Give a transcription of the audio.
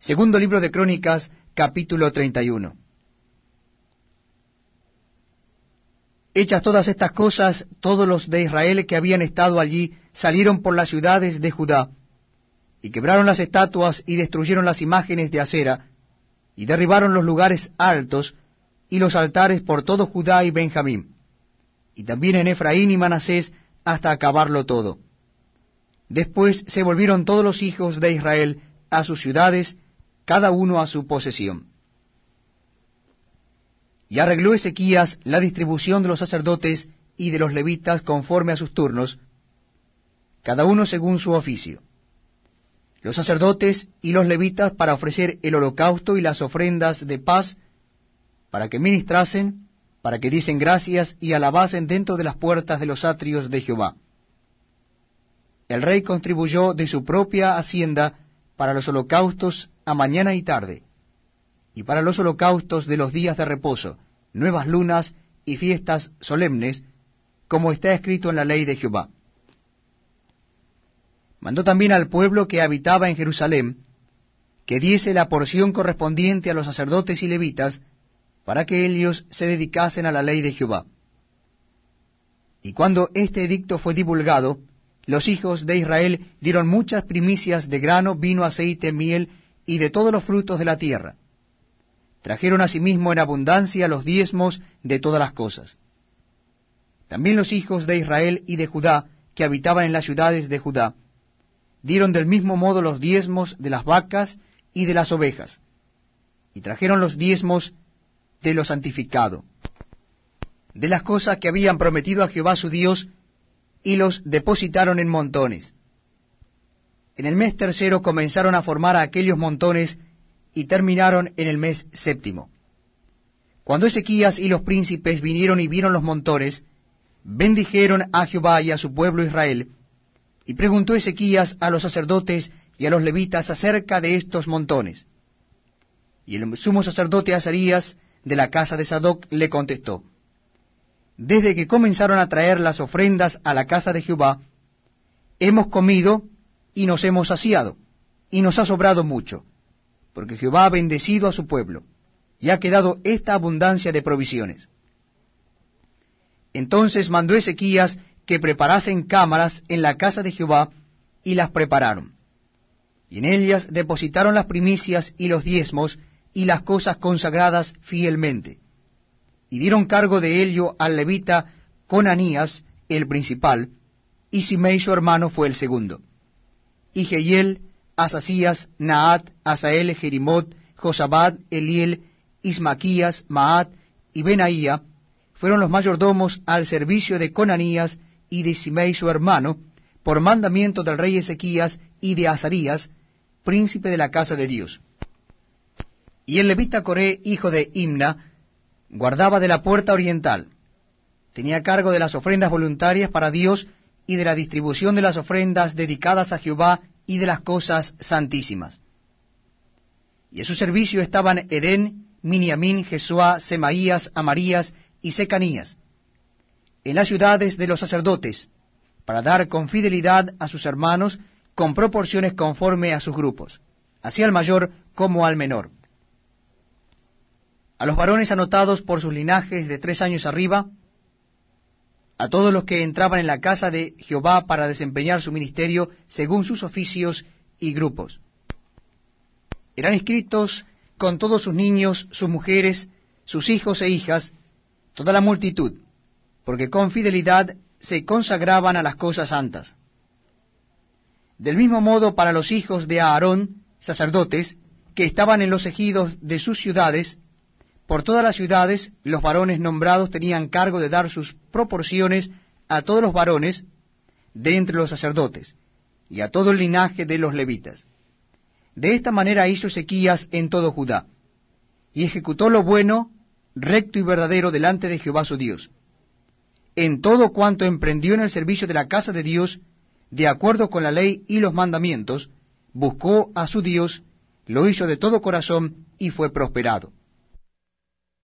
Segundo libro de Crónicas, capítulo 31. Hechas todas estas cosas, todos los de Israel que habían estado allí salieron por las ciudades de Judá, y quebraron las estatuas y destruyeron las imágenes de acera, y derribaron los lugares altos y los altares por todo Judá y Benjamín, y también en Efraín y Manasés hasta acabarlo todo. Después se volvieron todos los hijos de Israel a sus ciudades, cada uno a su posesión. Y arregló Ezequías la distribución de los sacerdotes y de los levitas conforme a sus turnos, cada uno según su oficio. Los sacerdotes y los levitas para ofrecer el holocausto y las ofrendas de paz, para que ministrasen, para que diesen gracias y alabasen dentro de las puertas de los atrios de Jehová. El rey contribuyó de su propia hacienda para los holocaustos mañana y tarde, y para los holocaustos de los días de reposo, nuevas lunas y fiestas solemnes, como está escrito en la ley de Jehová. Mandó también al pueblo que habitaba en Jerusalén que diese la porción correspondiente a los sacerdotes y levitas, para que ellos se dedicasen a la ley de Jehová. Y cuando este edicto fue divulgado, los hijos de Israel dieron muchas primicias de grano, vino, aceite, miel y de todos los frutos de la tierra. Trajeron asimismo en abundancia los diezmos de todas las cosas. También los hijos de Israel y de Judá, que habitaban en las ciudades de Judá, dieron del mismo modo los diezmos de las vacas y de las ovejas, y trajeron los diezmos de lo santificado, de las cosas que habían prometido a Jehová su Dios, y los depositaron en montones. En el mes tercero comenzaron a formar a aquellos montones y terminaron en el mes séptimo. Cuando Ezequías y los príncipes vinieron y vieron los montones, bendijeron a Jehová y a su pueblo Israel, y preguntó Ezequías a los sacerdotes y a los levitas acerca de estos montones. Y el sumo sacerdote Azarías de la casa de Sadoc le contestó, Desde que comenzaron a traer las ofrendas a la casa de Jehová, hemos comido y nos hemos saciado, y nos ha sobrado mucho, porque Jehová ha bendecido a su pueblo, y ha quedado esta abundancia de provisiones. Entonces mandó Ezequías que preparasen cámaras en la casa de Jehová, y las prepararon. Y en ellas depositaron las primicias y los diezmos y las cosas consagradas fielmente. Y dieron cargo de ello al levita Conanías, el principal, y Simei su hermano fue el segundo. Y Jehiel, Asasías, Naat, Asael, Jerimot, Josabad, Eliel, Ismaquías, Maat y Benaía fueron los mayordomos al servicio de Conanías y de Simei su hermano, por mandamiento del rey Ezequías y de Azarías, príncipe de la casa de Dios. Y el levita Coré, hijo de Imna, guardaba de la puerta oriental. Tenía cargo de las ofrendas voluntarias para Dios y de la distribución de las ofrendas dedicadas a Jehová y de las cosas santísimas. Y a su servicio estaban Edén, Miniamín, Jesuá, Semaías, Amarías y Secanías, en las ciudades de los sacerdotes, para dar con fidelidad a sus hermanos con proporciones conforme a sus grupos, así al mayor como al menor. A los varones anotados por sus linajes de tres años arriba, a todos los que entraban en la casa de Jehová para desempeñar su ministerio según sus oficios y grupos. Eran inscritos con todos sus niños, sus mujeres, sus hijos e hijas, toda la multitud, porque con fidelidad se consagraban a las cosas santas. Del mismo modo para los hijos de Aarón, sacerdotes, que estaban en los ejidos de sus ciudades, por todas las ciudades los varones nombrados tenían cargo de dar sus proporciones a todos los varones de entre los sacerdotes, y a todo el linaje de los levitas. De esta manera hizo Ezequías en todo Judá, y ejecutó lo bueno, recto y verdadero delante de Jehová su Dios en todo cuanto emprendió en el servicio de la casa de Dios, de acuerdo con la ley y los mandamientos, buscó a su Dios, lo hizo de todo corazón y fue prosperado.